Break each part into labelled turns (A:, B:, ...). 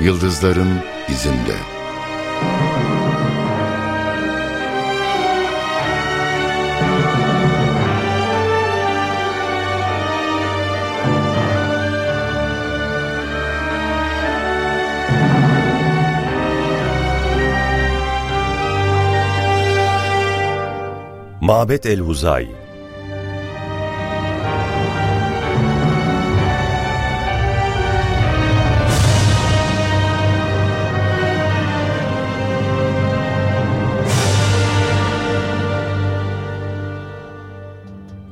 A: Yıldızların izinde.
B: Mabet el-Huzay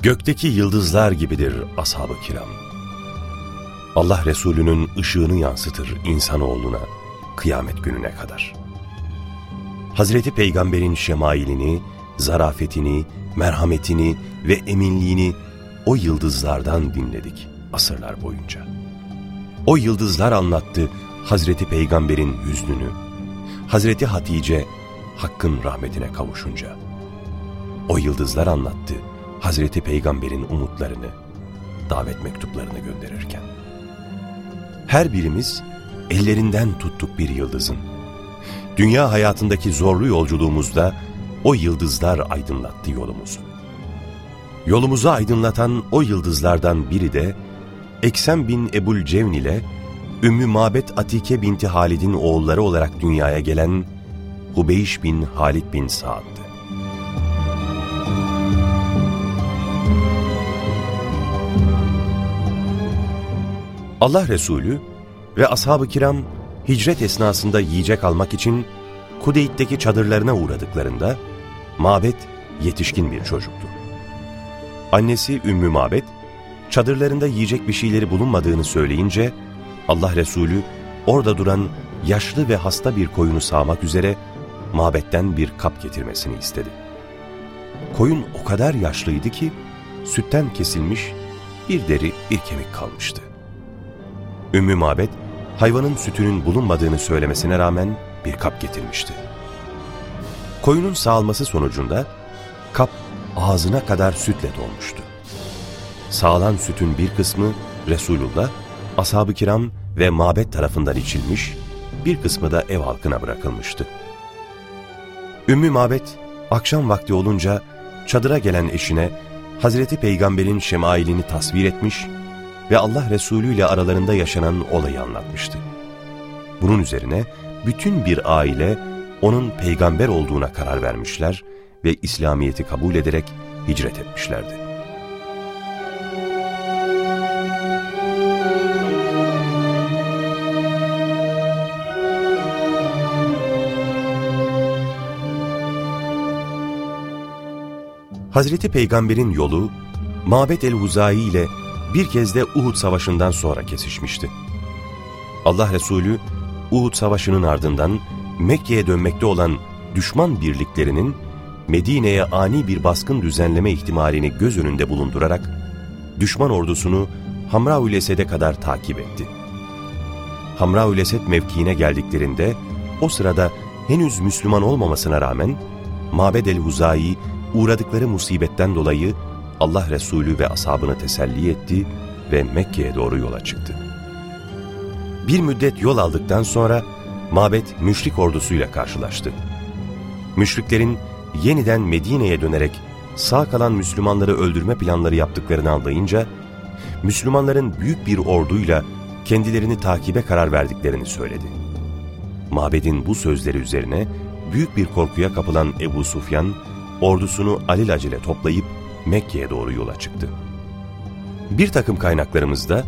B: Gökteki yıldızlar gibidir ashab-ı kiram. Allah Resulü'nün ışığını yansıtır insanoğluna kıyamet gününe kadar. Hazreti Peygamber'in şemailini, zarafetini, merhametini ve eminliğini o yıldızlardan dinledik asırlar boyunca. O yıldızlar anlattı Hazreti Peygamber'in hüznünü, Hazreti Hatice Hakk'ın rahmetine kavuşunca. O yıldızlar anlattı Hazreti Peygamber'in umutlarını, davet mektuplarını gönderirken. Her birimiz ellerinden tuttuk bir yıldızın. Dünya hayatındaki zorlu yolculuğumuzda o yıldızlar aydınlattı yolumuzu. Yolumuzu aydınlatan o yıldızlardan biri de Eksem bin Ebul Cevn ile Ümmü Mabet Atike binti Halid'in oğulları olarak dünyaya gelen Hubeyş bin Halid bin Sa'd'dı. Allah Resulü ve ashab-ı kiram hicret esnasında yiyecek almak için Kudeyt'teki çadırlarına uğradıklarında Mabet yetişkin bir çocuktu. Annesi Ümmü Mabet, çadırlarında yiyecek bir şeyleri bulunmadığını söyleyince Allah Resulü orada duran yaşlı ve hasta bir koyunu sağmak üzere Mabet'ten bir kap getirmesini istedi. Koyun o kadar yaşlıydı ki sütten kesilmiş bir deri bir kemik kalmıştı. Ümmü Mabet hayvanın sütünün bulunmadığını söylemesine rağmen bir kap getirmişti. Koyunun sağılması sonucunda kap ağzına kadar sütle dolmuştu. Sağlan sütün bir kısmı Resulullah, ashab-ı kiram ve mabet tarafından içilmiş, bir kısmı da ev halkına bırakılmıştı. Ümmü Mabet, akşam vakti olunca çadıra gelen eşine Hazreti Peygamber'in şemailini tasvir etmiş ve Allah Resulü ile aralarında yaşanan olayı anlatmıştı. Bunun üzerine bütün bir aile onun peygamber olduğuna karar vermişler ve İslamiyet'i kabul ederek hicret etmişlerdi. Hazreti Peygamber'in yolu Mabet el-Huzayi ile bir kez de Uhud Savaşı'ndan sonra kesişmişti. Allah Resulü Uhud Savaşı'nın ardından Mekke'ye dönmekte olan düşman birliklerinin Medine'ye ani bir baskın düzenleme ihtimalini göz önünde bulundurarak düşman ordusunu Hamra-ül Esed'e kadar takip etti. Hamra-ül Esed mevkiine geldiklerinde o sırada henüz Müslüman olmamasına rağmen Mabed el-Huzayi uğradıkları musibetten dolayı Allah Resulü ve ashabını teselli etti ve Mekke'ye doğru yola çıktı. Bir müddet yol aldıktan sonra Mabet müşrik ordusuyla karşılaştı. Müşriklerin yeniden Medine'ye dönerek sağ kalan Müslümanları öldürme planları yaptıklarını anlayınca, Müslümanların büyük bir orduyla kendilerini takibe karar verdiklerini söyledi. Mabed'in bu sözleri üzerine büyük bir korkuya kapılan Ebu Sufyan, ordusunu alelacele toplayıp Mekke'ye doğru yola çıktı. Bir takım kaynaklarımızda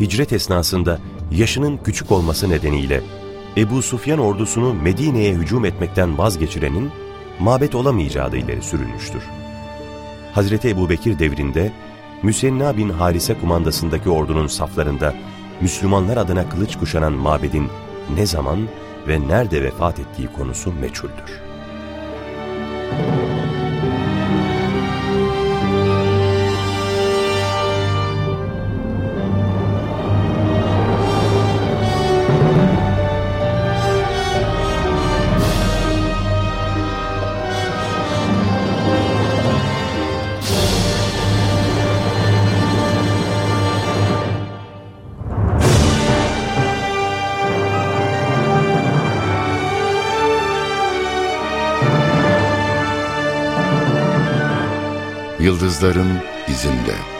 B: hicret esnasında yaşının küçük olması nedeniyle Ebu Sufyan ordusunu Medine'ye hücum etmekten vazgeçirenin mabet olamayacağı da ileri sürülmüştür. Hazreti Ebu Bekir devrinde Müsenna bin Harise kumandasındaki ordunun saflarında Müslümanlar adına kılıç kuşanan mabedin ne zaman ve nerede vefat ettiği konusu meçhuldür.
A: Yıldızların izinde.''